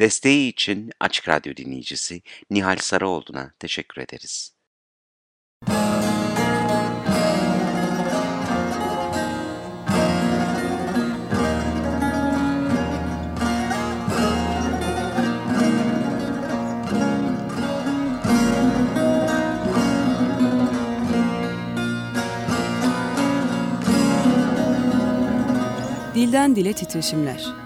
Desteği için Açık Radyo dinleyicisi Nihal Sarıoğlu'na teşekkür ederiz. Dilden Dile Titreşimler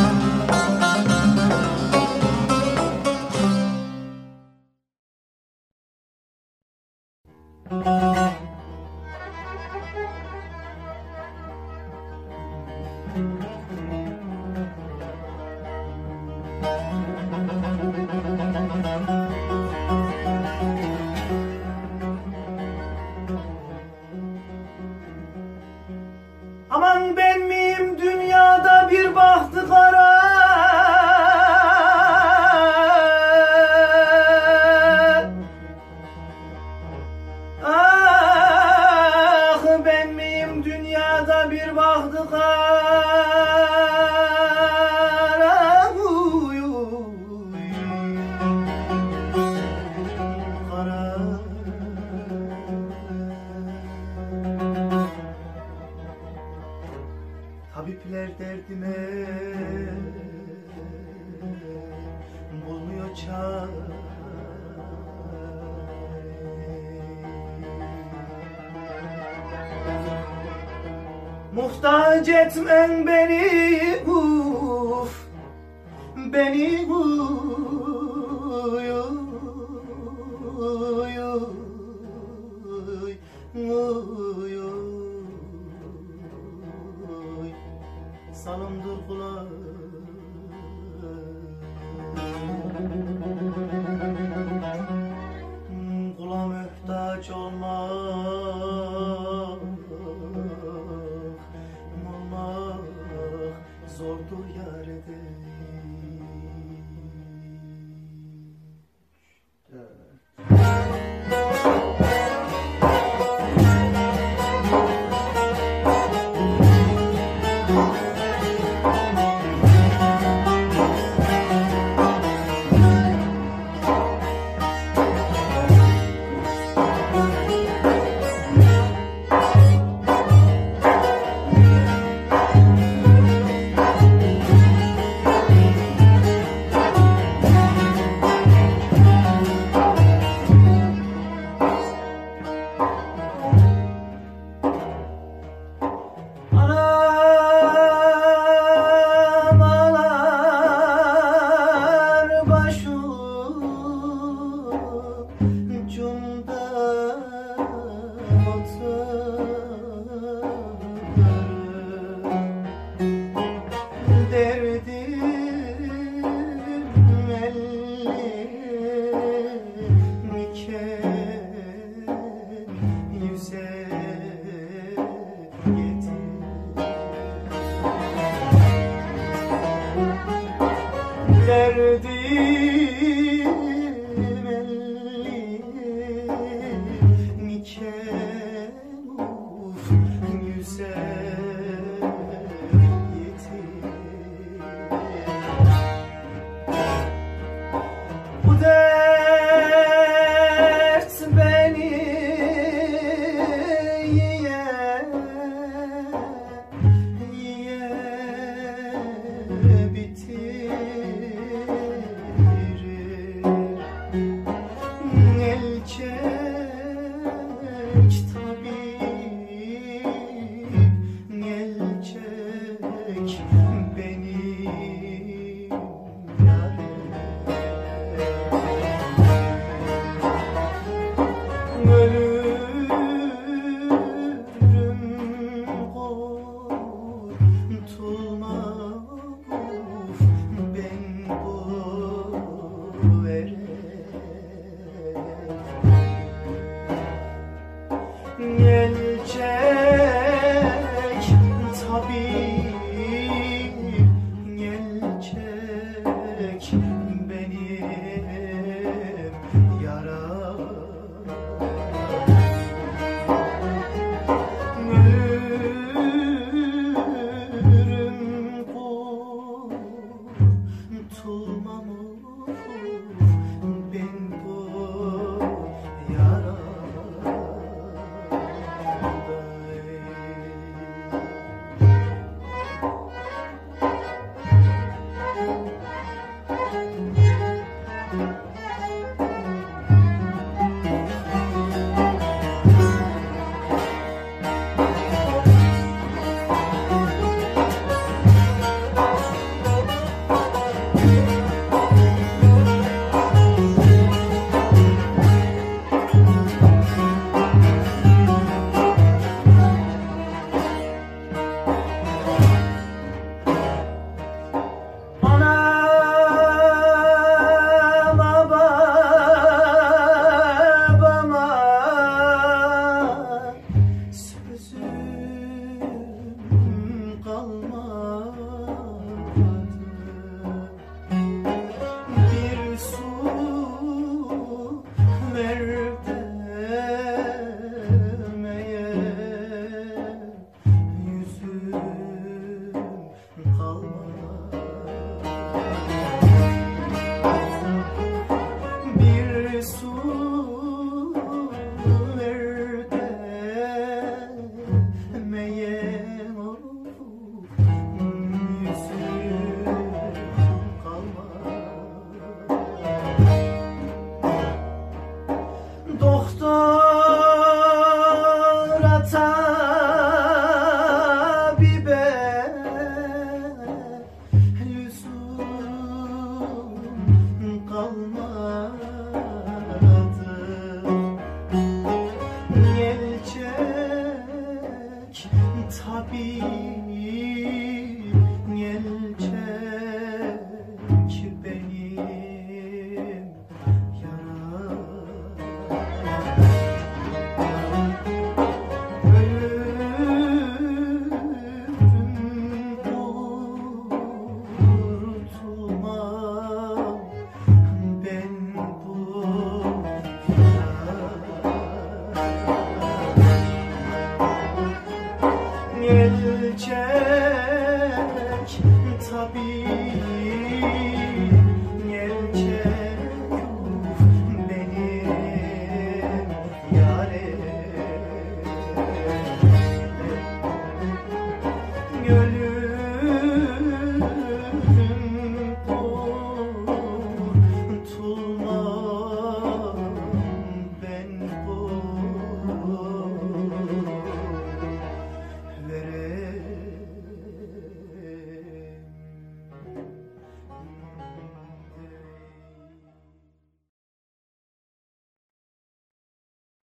bulmuyor çare Muhtaç etmen beni uf, beni uf.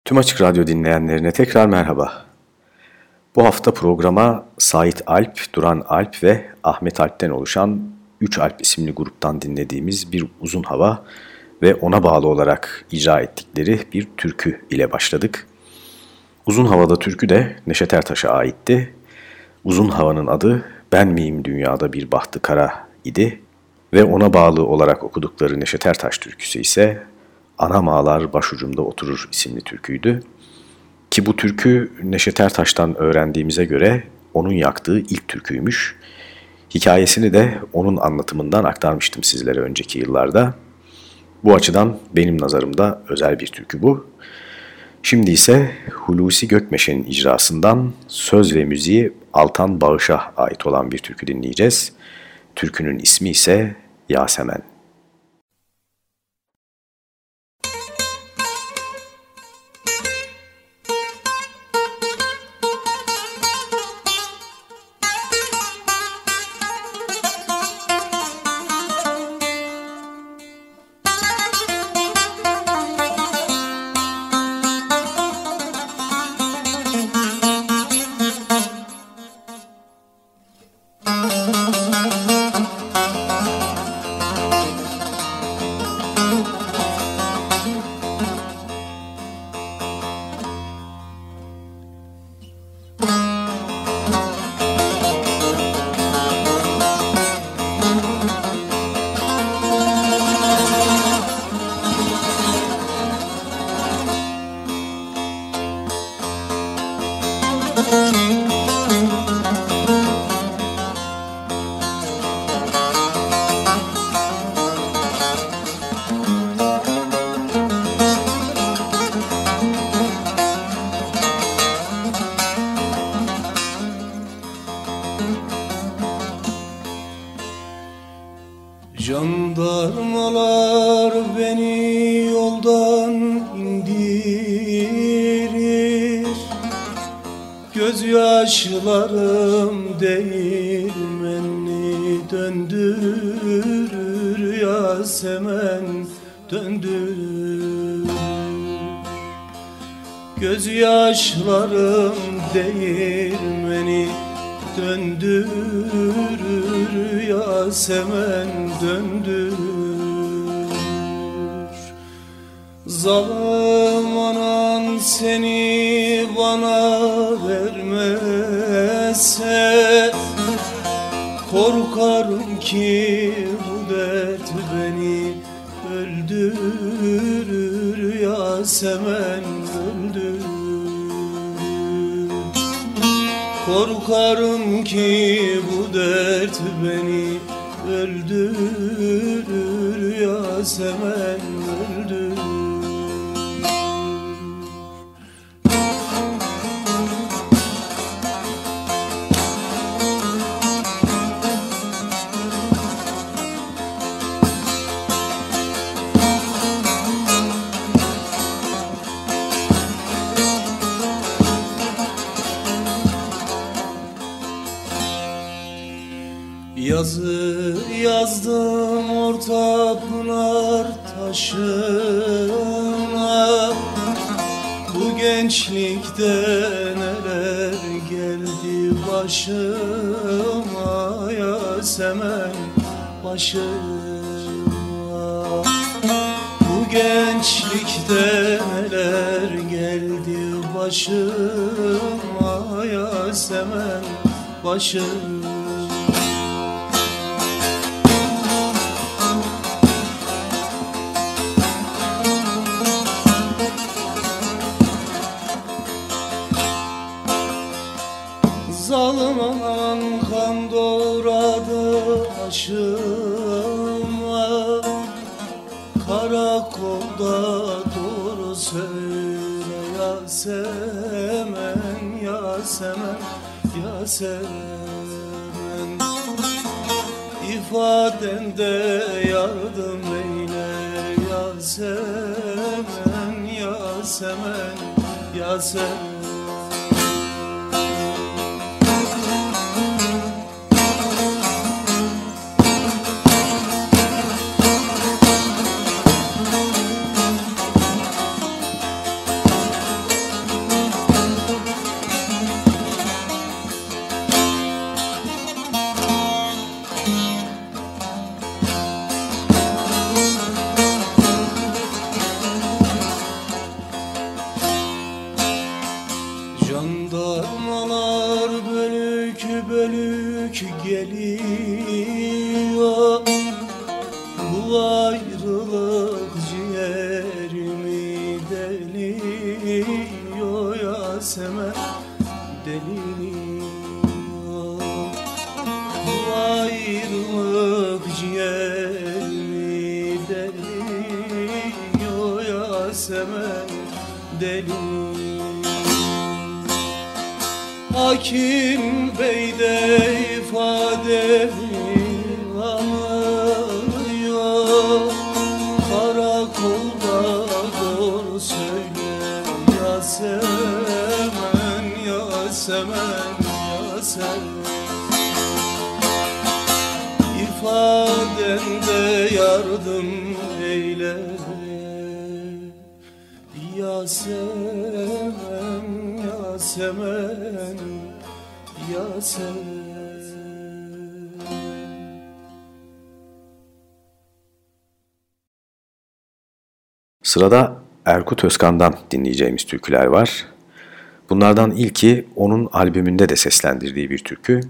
Tüm Açık Radyo dinleyenlerine tekrar merhaba. Bu hafta programa Sait Alp, Duran Alp ve Ahmet Alp'ten oluşan 3 Alp isimli gruptan dinlediğimiz bir uzun hava ve ona bağlı olarak icra ettikleri bir türkü ile başladık. Uzun havada türkü de Neşet Ertaş'a aitti. Uzun havanın adı Ben miyim dünyada bir bahtı kara idi ve ona bağlı olarak okudukları Neşet Ertaş türküsü ise Anam Ağlar Başucumda Oturur isimli türküydü. Ki bu türkü Neşet Ertaş'tan öğrendiğimize göre onun yaktığı ilk türküymüş. Hikayesini de onun anlatımından aktarmıştım sizlere önceki yıllarda. Bu açıdan benim nazarımda özel bir türkü bu. Şimdi ise Hulusi Gökmeş'in icrasından söz ve müziği Altan Bağış'a ait olan bir türkü dinleyeceğiz. Türkünün ismi ise Yasemen. Göz yaşlarım değirmeni döndürür Yasemen döndürür. Zalim anan seni bana vermezse Korkarım ki Korkarım ki Yazı yazdım orta pınar taşına. Bu gençlikte neler geldi başıma? Yasemen başıma. Bu gençlikte neler geldi başıma? Yasemen başıma Yasemen İfadende yardım eyle Yasemen, Yasemen, Yasemen Sırada Erkut Özkan'dan dinleyeceğimiz türküler var. Bunlardan ilki onun albümünde de seslendirdiği bir türkü.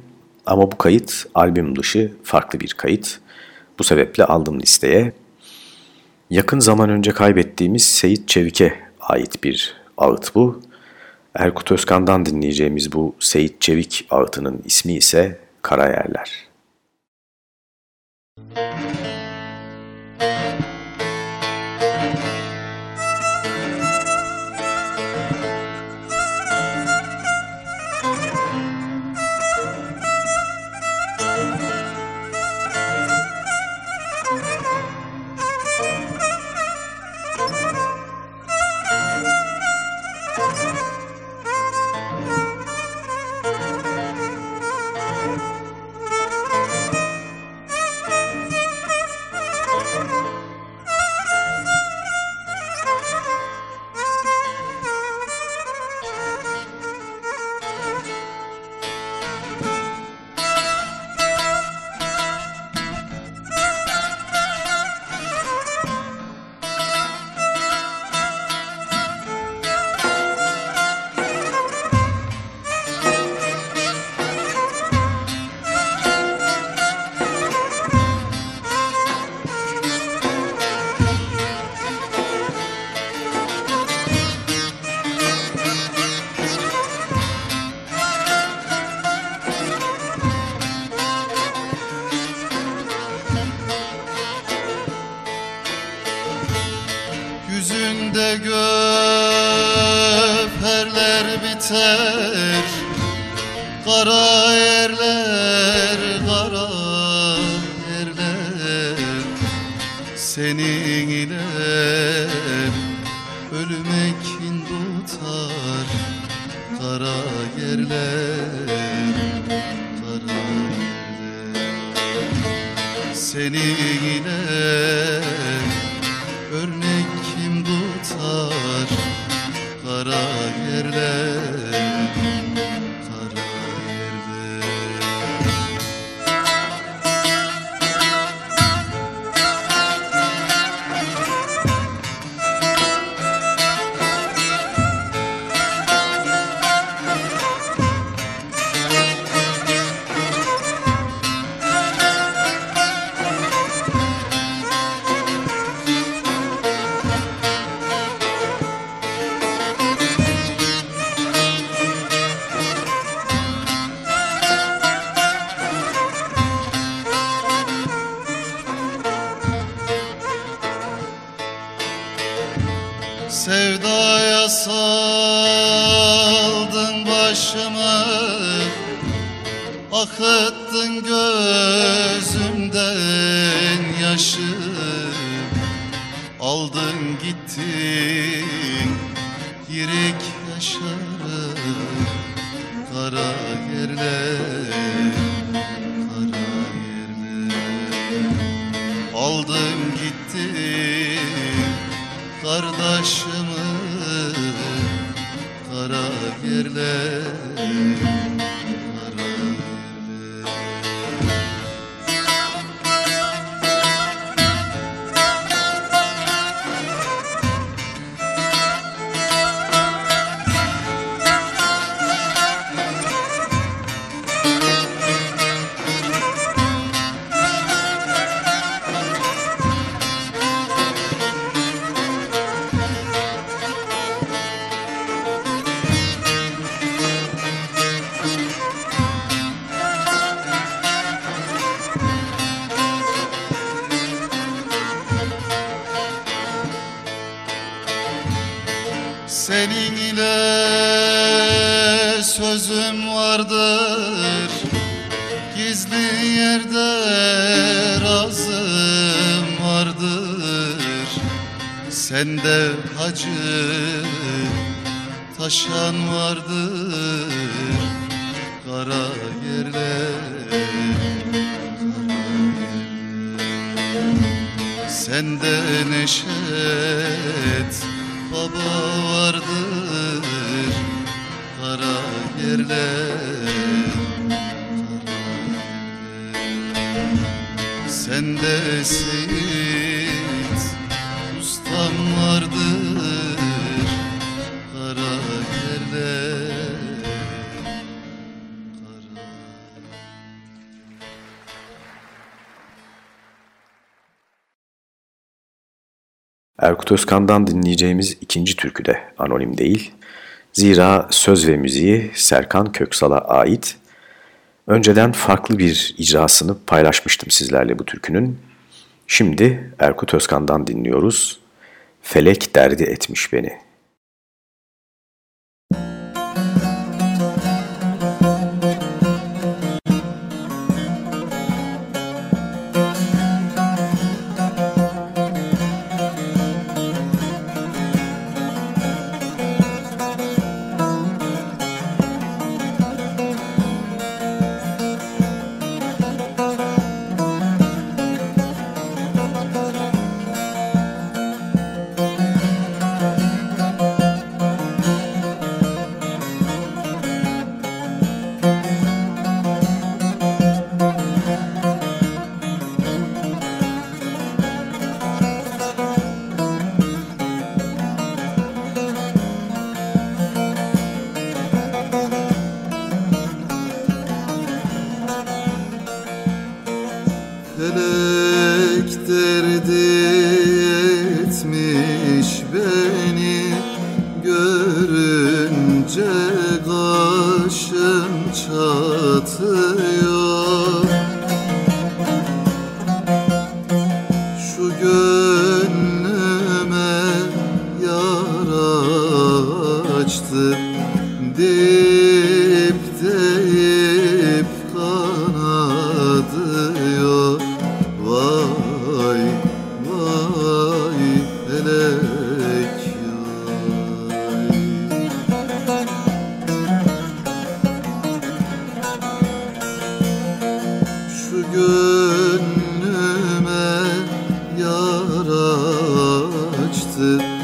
Ama bu kayıt albüm dışı farklı bir kayıt. Bu sebeple aldım listeye. Yakın zaman önce kaybettiğimiz Seyit Çevik'e ait bir ağıt bu. Erkut Özkan'dan dinleyeceğimiz bu Seyit Çevik ağıtının ismi ise Karayerler. Müzik Senin ile örnek kim tutar Kara yerler, Özkan'dan dinleyeceğimiz ikinci türkü de anonim değil. Zira söz ve müziği Serkan Köksal'a ait. Önceden farklı bir icrasını paylaşmıştım sizlerle bu türkünün. Şimdi Erkut Özkan'dan dinliyoruz. Felek derdi etmiş beni. Bahtı deyip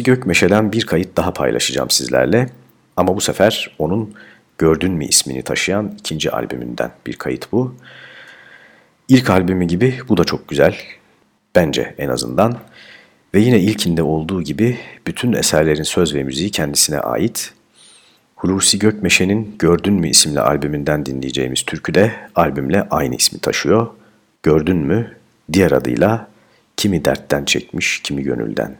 Hulusi Gökmeşe'den bir kayıt daha paylaşacağım sizlerle. Ama bu sefer onun Gördün mü ismini taşıyan ikinci albümünden bir kayıt bu. İlk albümü gibi bu da çok güzel. Bence en azından. Ve yine ilkinde olduğu gibi bütün eserlerin söz ve müziği kendisine ait. Hulusi Gökmeşe'nin Gördün mü isimli albümünden dinleyeceğimiz türkü de albümle aynı ismi taşıyor. Gördün mü? Diğer adıyla kimi dertten çekmiş, kimi gönülden.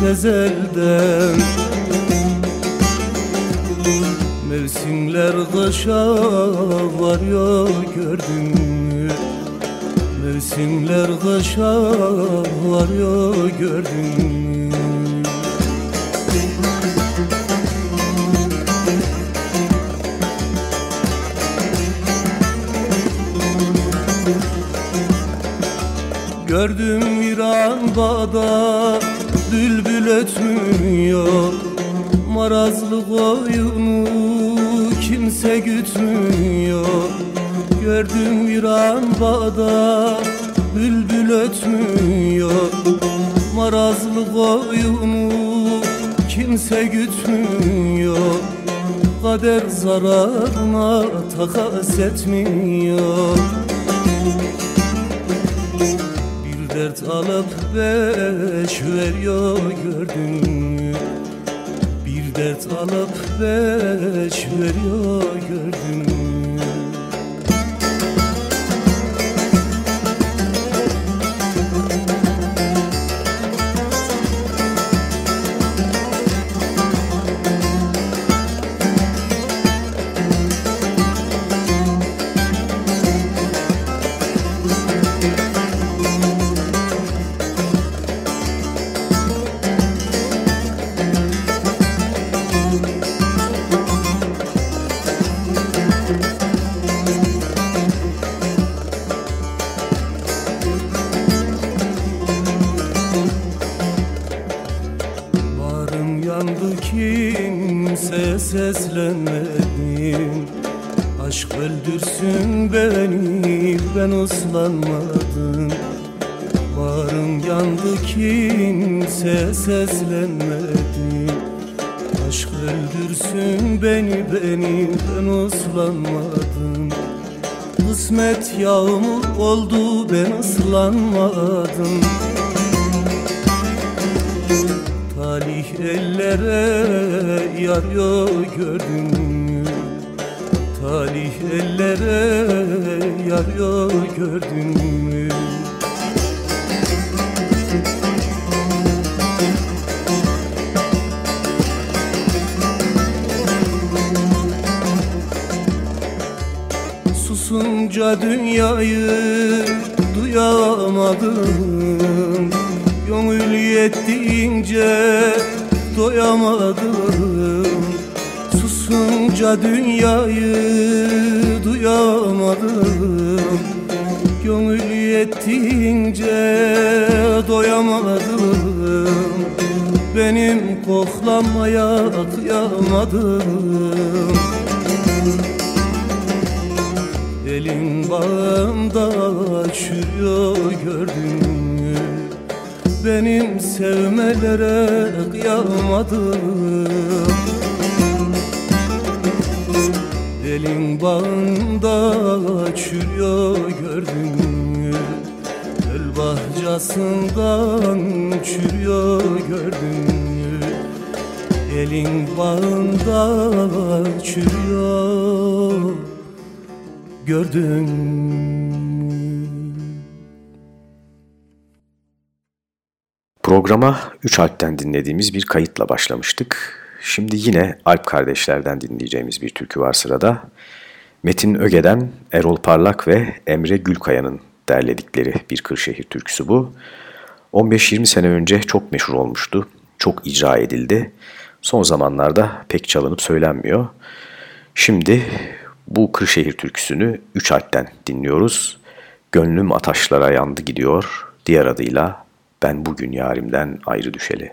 Tezelden Mevsimler kışa varıyor gördün mü? Mevsimler kışa varıyor gördün mü? Gördüm viran bağda bülbül ötmüyor. Marazlı koyunu kimse gütmüyor. Gördüm viran bağda bülbül ötmüyor. Marazlı koyunu kimse gütmüyor. Kader zararına takas etmiyor Dert alıp beş veriyor gördün mü? Bir dert alıp beş veriyor gördün mü? Seslenmedim Aşk öldürsün beni ben ıslanmadım. Varım yandı kimse seslenmedim Aşk öldürsün beni beni ben ıslanmadım. Kısmet yağmur oldu ben ıslanmadım Talih ellere yarıyor gördün mü? Talih ellere yarıyor gördün mü? Susunca dünyayı duyamadım Gönül yettiğince doyamadım Susunca dünyayı duyamadım. Gönül yettiğince doyamadım. Benim koklamaya kıyamadım Elin bağımda çürüyor gördün mü? Benim sevmelere kıyamadım Elin bağında çürüyor gördün mü? Gül bahçasından çürüyor gördün mü? Elin bağında çürüyor gördün mü? Programa 3 Alp'ten dinlediğimiz bir kayıtla başlamıştık. Şimdi yine Alp kardeşlerden dinleyeceğimiz bir türkü var sırada. Metin Öge'den Erol Parlak ve Emre Gülkaya'nın derledikleri bir Kırşehir türküsü bu. 15-20 sene önce çok meşhur olmuştu, çok icra edildi. Son zamanlarda pek çalınıp söylenmiyor. Şimdi bu Kırşehir türküsünü 3 Alp'ten dinliyoruz. Gönlüm ataşlara yandı gidiyor, diğer adıyla Ben Bugün Yarimden Ayrı Düşeli.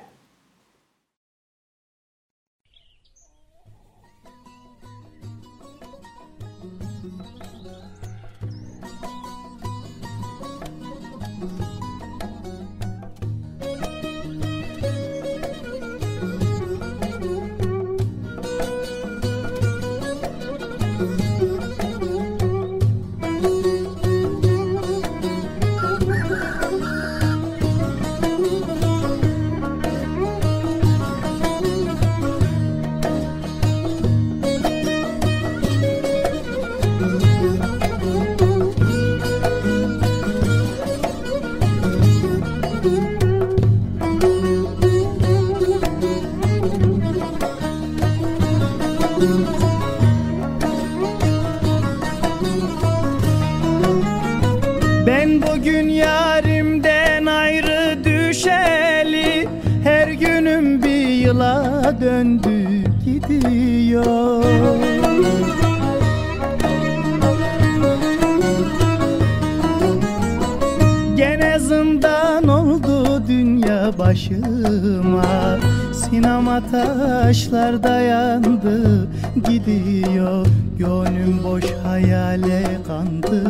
Başıma. Sinema taşlar dayandı gidiyor. Gönlüm boş hayale kandı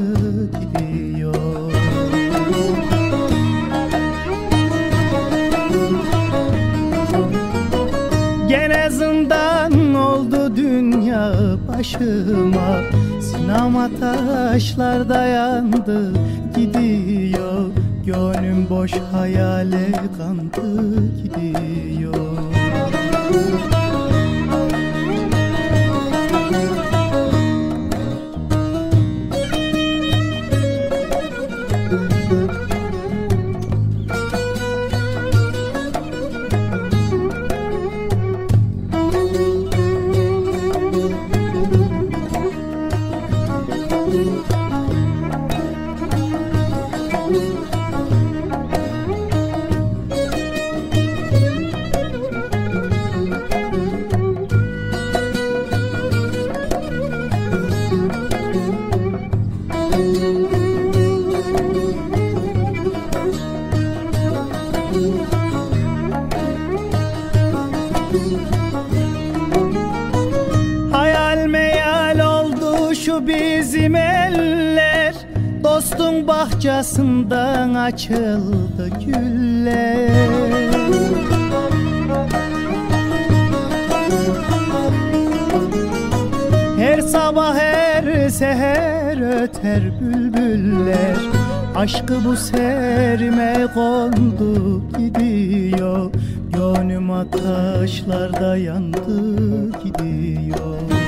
gidiyor. Gene zindan oldu dünya başıma. Sinema taşlar dayandı gidiyor Gönlüm boş hayale kandı gidiyor bahçesinden açıldı güller. Her sabah her seher öter bülbüller. Aşkı bu serime kondu gidiyor. Gönlüm ateşlarda yandı gidiyor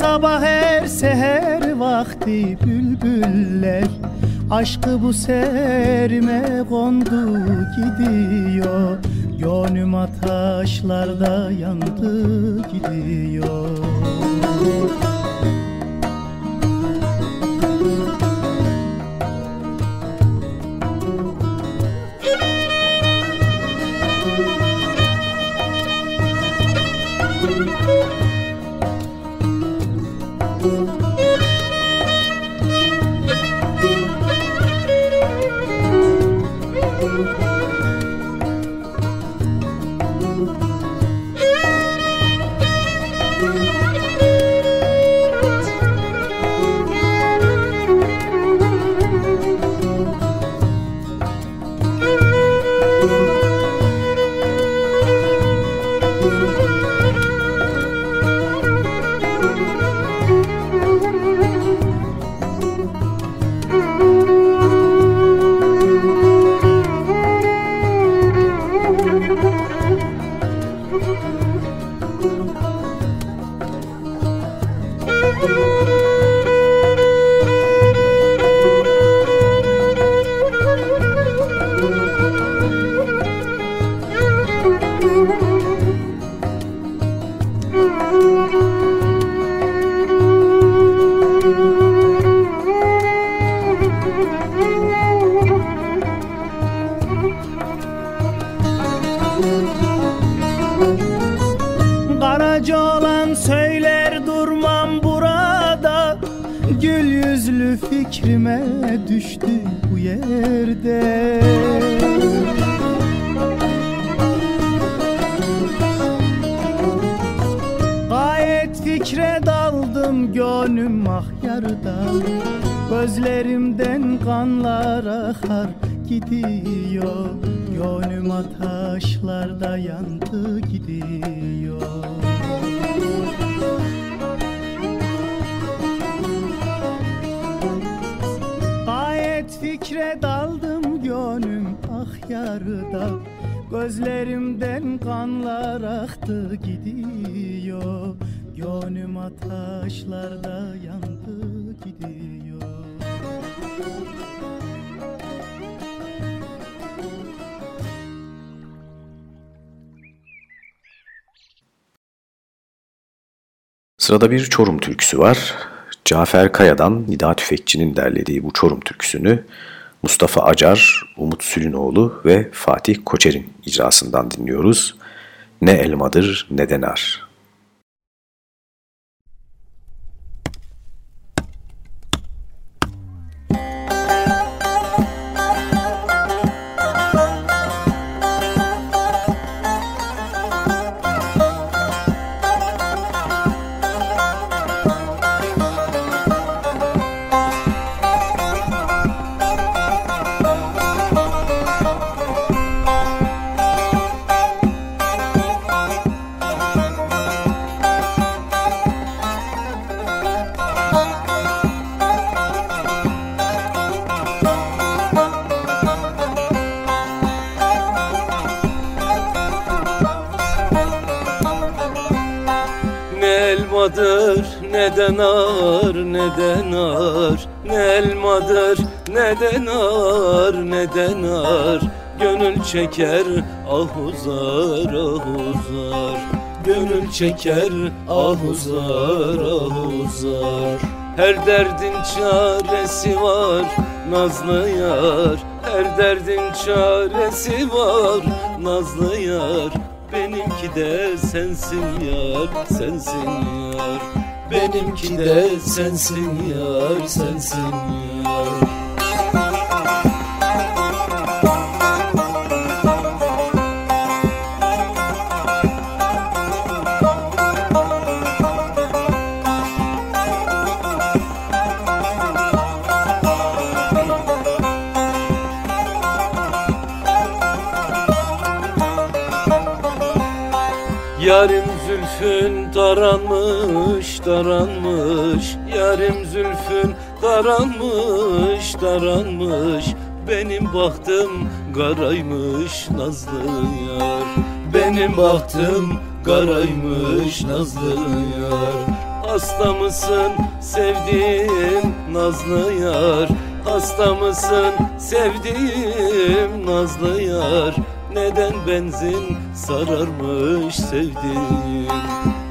sabah her seher vakti bülbüller. Aşkı bu serime kondu gidiyor. Gönlüm ateşlarda yandı gidiyor Sırada bir Çorum türküsü var. Cafer Kaya'dan Nida Tüfekçi'nin derlediği bu Çorum türküsünü Mustafa Acar, Umut Sülünoğlu ve Fatih Koçer'in icrasından dinliyoruz. Ne elmadır ne de çeker ah uzar ah Gönül çeker ah uzar ah uzar. Her derdin çaresi var nazlı yar. Her derdin çaresi var nazlı yar. Benimki de sensin yar, sensin yar. Benimki de sensin yar, sensin yar Yarim zülfün daranmış, daranmış Yarim zülfün daranmış, daranmış Benim bahtım garaymış nazlı yar. Benim bahtım garaymış nazlı yar. Hasta mısın sevdiğim nazlı yar? Hasta mısın sevdiğim nazlı yar neden benzin sararmış sevdiğim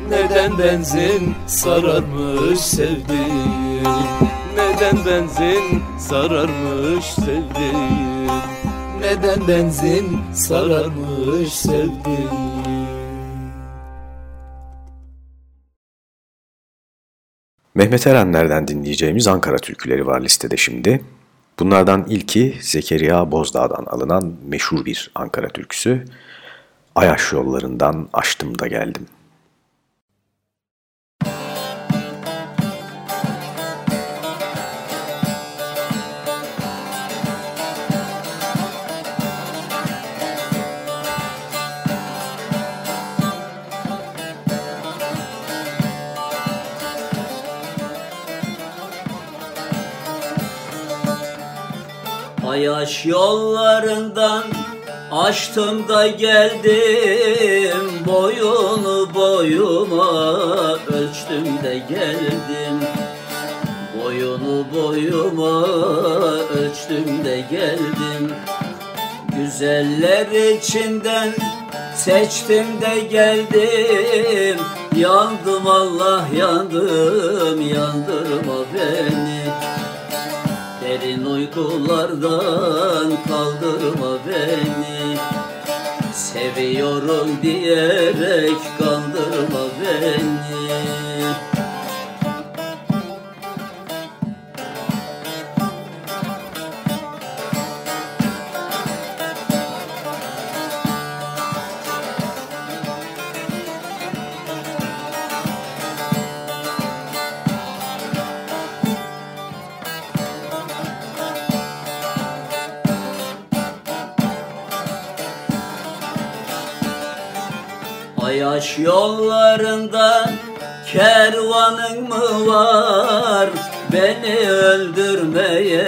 Neden benzin sararmış sevdiğim Neden benzin sararmış sevdiğim Neden benzin sararmış sevdiğim Mehmet Erenler'den dinleyeceğimiz Ankara türküleri var listede şimdi. Bunlardan ilki Zekeriya Bozdağ'dan alınan meşhur bir Ankara türküsü. Ayaş yollarından açtım da geldim. Ayaş yollarından açtım da geldim. Boyunu boyuma ölçtüm de geldim. Boyunu boyuma ölçtüm de geldim. Güzeller içinden seçtim de geldim. Yandım Allah yandım yandırma beni Derin uykulardan kaldırma beni. Seviyorum diyerek kandırma beni Ayaş yollarında kervanın mı var? Beni öldürmeye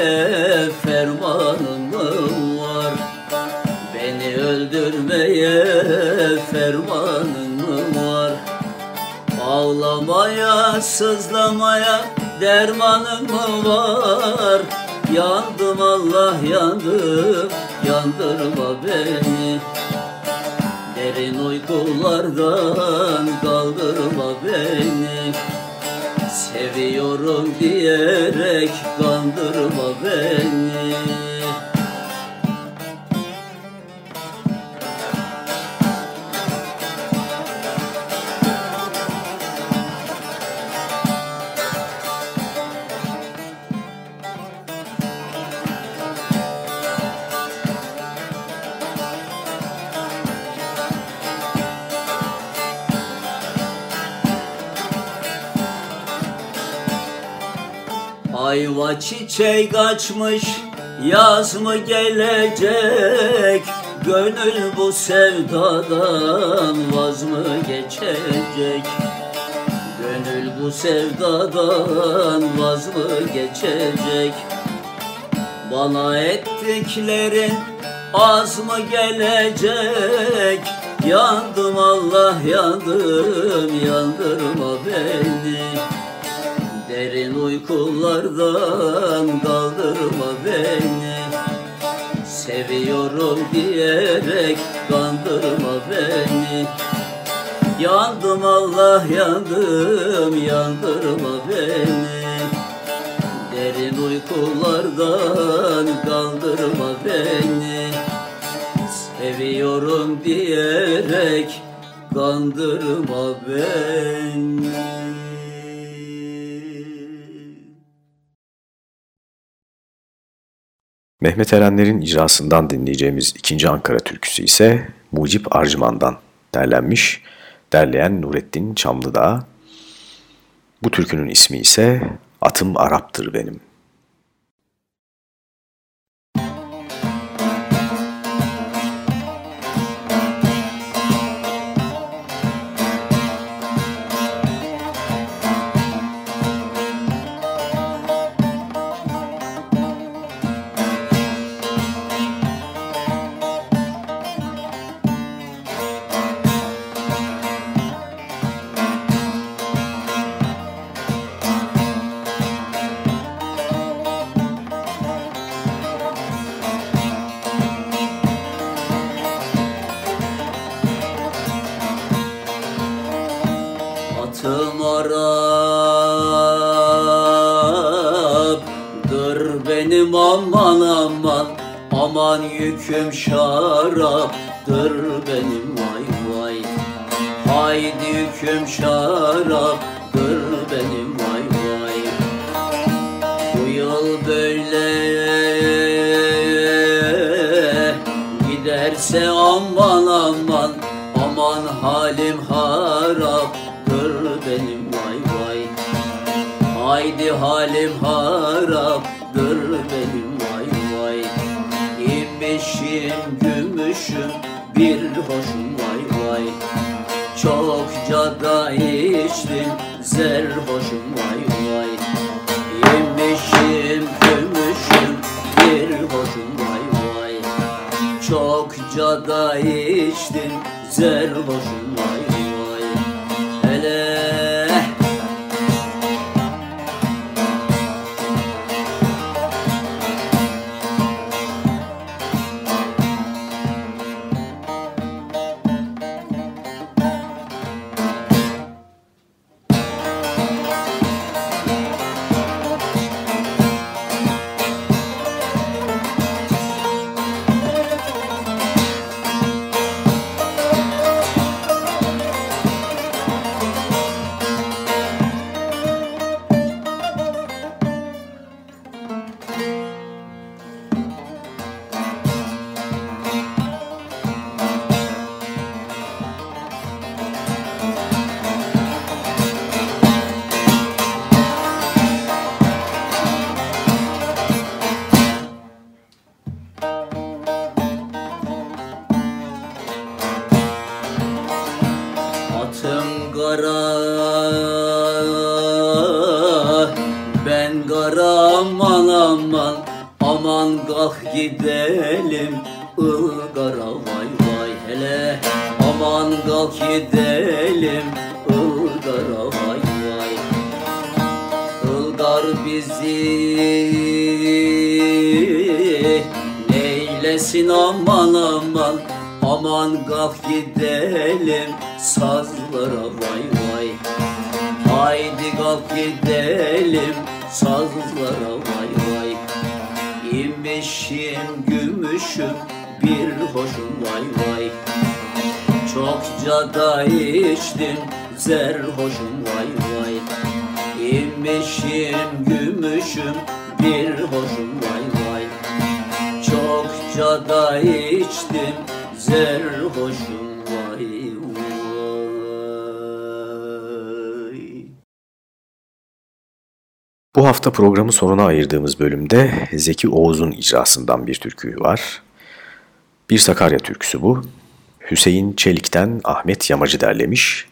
fermanın mı var? Beni öldürmeye fermanın mı var? Ağlamaya, sızlamaya dermanın mı var? Yandım Allah yandım, yandırma beni uykulardan kaldırma beni. Seviyorum diyerek kandırma beni Ayva çiçek açmış Yaz mı gelecek? Gönül bu sevdadan vaz mı geçecek? Gönül bu sevdadan vaz mı geçecek? Bana ettiklerin az mı gelecek? Yandım Allah yandım yandırma beni Derin uykulardan kaldırma beni. Seviyorum diyerek kandırma beni. Yandım Allah yandım yandırma beni. Derin uykulardan kaldırma beni. Seviyorum diyerek kandırma beni Mehmet Erenler'in icrasından dinleyeceğimiz ikinci Ankara türküsü ise Mucip Arcıman'dan derlenmiş. Derleyen Nurettin Çamlıdağ. Bu türkünün ismi ise Atım Arap'tır benim. Aman yüküm vay vay Bu hafta programı sonuna ayırdığımız bölümde Zeki Oğuz'un icrasından bir türkü var. Bir Sakarya türküsü bu. Hüseyin Çelik'ten Ahmet Yamacı derlemiş.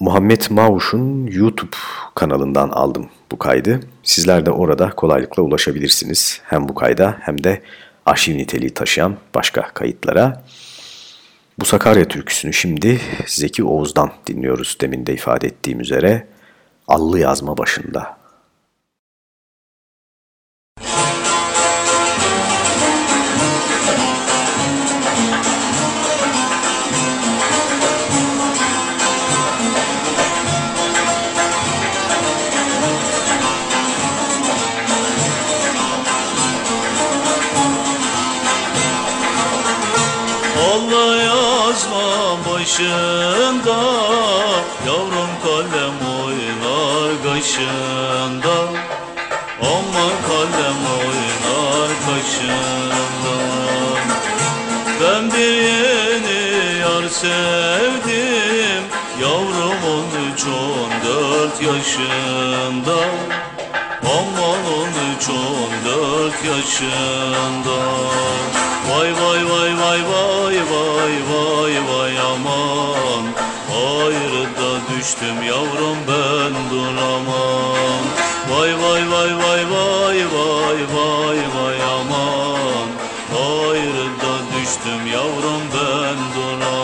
Muhammed Mavuş'un YouTube kanalından aldım bu kaydı. Sizler de orada kolaylıkla ulaşabilirsiniz. Hem bu kayda hem de arşiv niteliği taşıyan başka kayıtlara. Bu Sakarya türküsünü şimdi Zeki Oğuz'dan dinliyoruz demin de ifade ettiğim üzere. Allı yazma başında. Yazma başında Yavrum kalem oynar kaşında Aman kalem oynar kaşında Ben bir yeni yar sevdim Yavrum on üç on dört yaşında. Aman on üç on dört yaşında. Vay vay vay vay vay vay vay düştüm yavrum ben duramam. Vay vay vay vay vay vay vay vay aman. Ayrıda düştüm yavrum ben duramam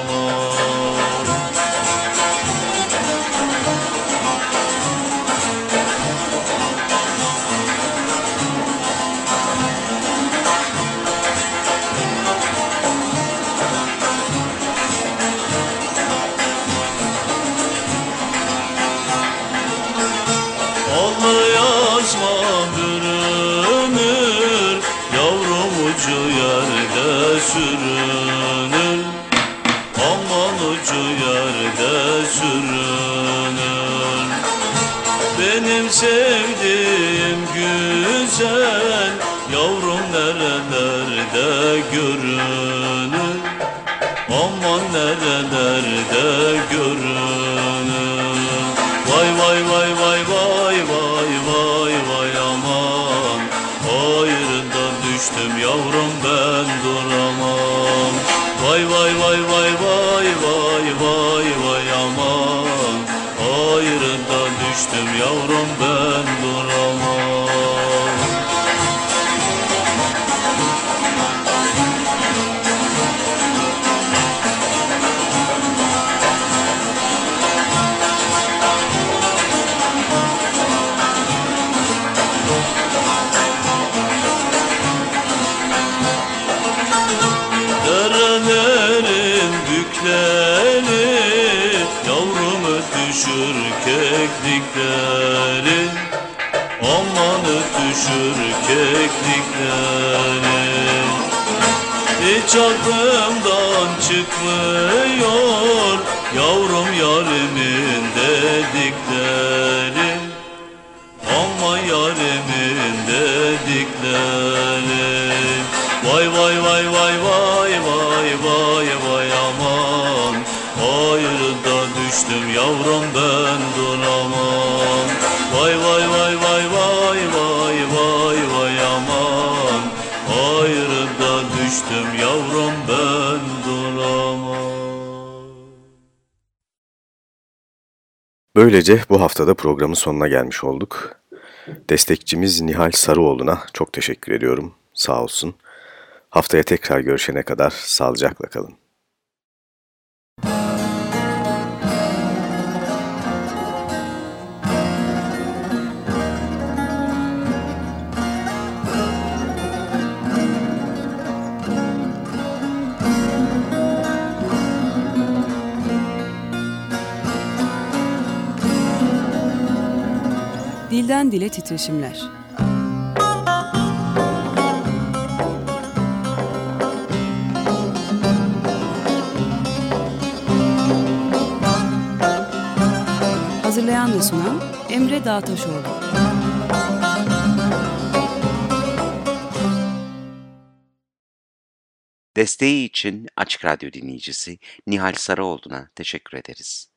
ötüşür keklikleri Hiç aklımdan çıkmıyor Yavrum yarimin dedikleri. Ama yarimin dedikleri. Vay vay vay vay vay vay vay vay aman. Ayrıda düştüm yavrum ben Böylece bu haftada programın sonuna gelmiş olduk. Destekçimiz Nihal Sarıoğlu'na çok teşekkür ediyorum. Sağ olsun. Haftaya tekrar görüşene kadar sağlıcakla kalın. Dilden dile titreşimler. Hazırlayan ve sunan Emre Dağtaşoğlu. Desteği için Açık Radyo dinleyicisi Nihal Sarıoğlu'na teşekkür ederiz.